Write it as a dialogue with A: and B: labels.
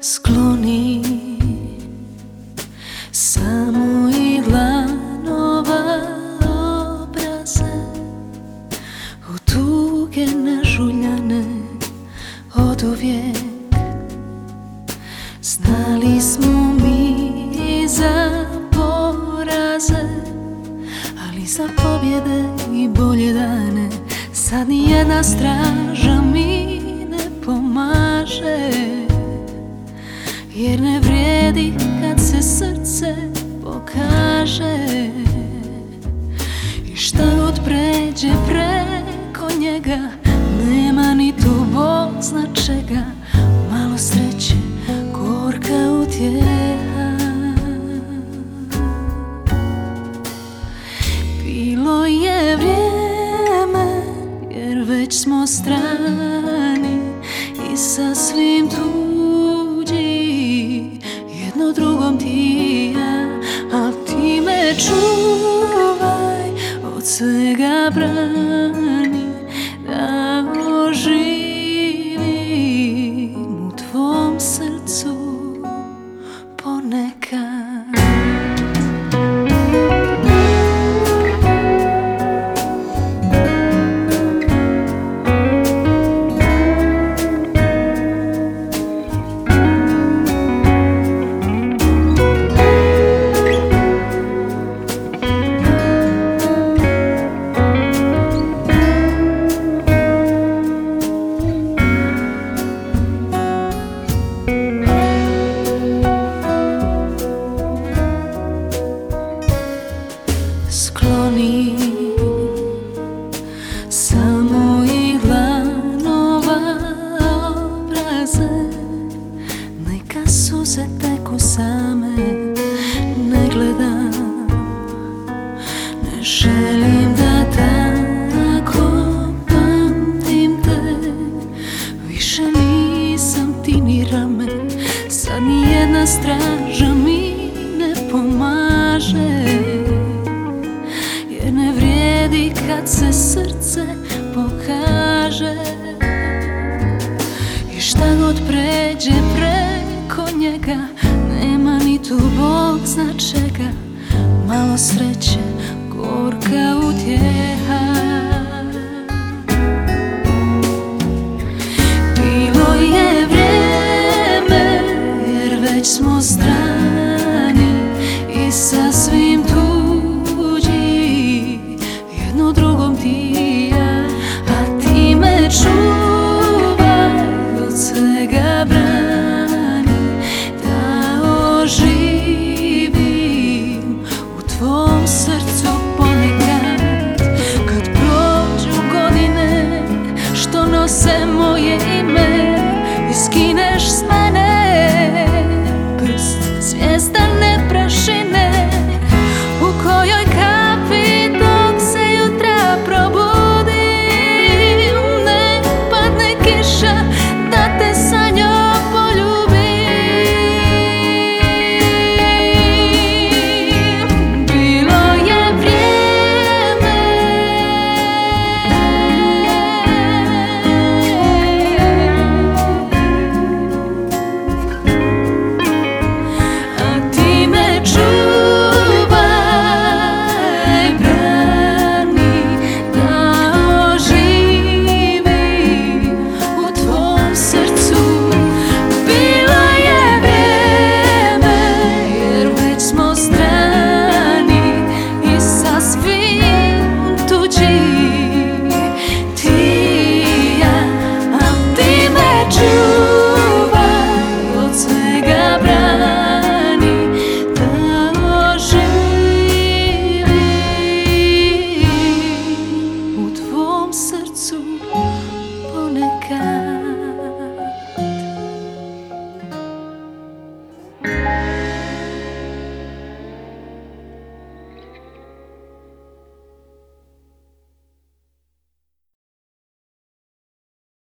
A: skloni. Samo i lanova obraze U tuge nažuljane od uvijek. Znali smo mi za poraze Ali za pobjede i bolje dane. Sad nijedna straža mi ne pomaže jer ne vrijedi kad se srce pokaže. I šta god pređe preko njega Nema ni tu Bog zna čega. Malo sreće, gorka utjeha. Bilo je vrijeme jer već smo strani 人。Skloni. Samo i lanova obraze Neka suze teku same kad se srce pokaže. I šta god pređe preko njega Nema ni tu Bog zna čega. Malo sreće, gorka utjeha. Bilo je vrijeme jer već smo zdravi наш снаряд.